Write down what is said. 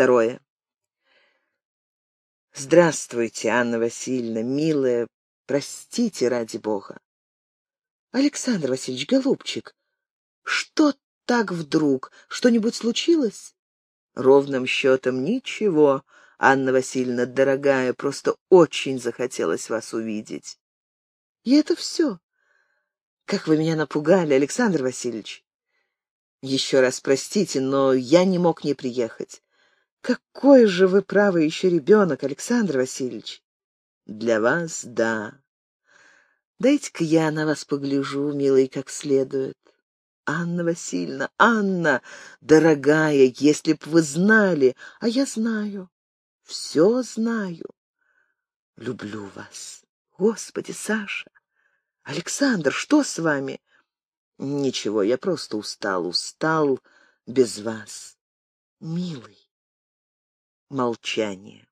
Второе. Здравствуйте, Анна Васильевна, милая, простите ради бога. Александр Васильевич, голубчик, что так вдруг? Что-нибудь случилось? Ровным счетом ничего, Анна Васильевна, дорогая, просто очень захотелось вас увидеть. И это все. Как вы меня напугали, Александр Васильевич. Еще раз простите, но я не мог не приехать. Какой же вы правый еще ребенок, Александр Васильевич. Для вас — да. Дайте-ка я на вас погляжу, милый, как следует. Анна Васильевна, Анна, дорогая, если б вы знали, а я знаю, все знаю. Люблю вас. Господи, Саша! Александр, что с вами? Ничего, я просто устал, устал без вас. Милый. Молчание.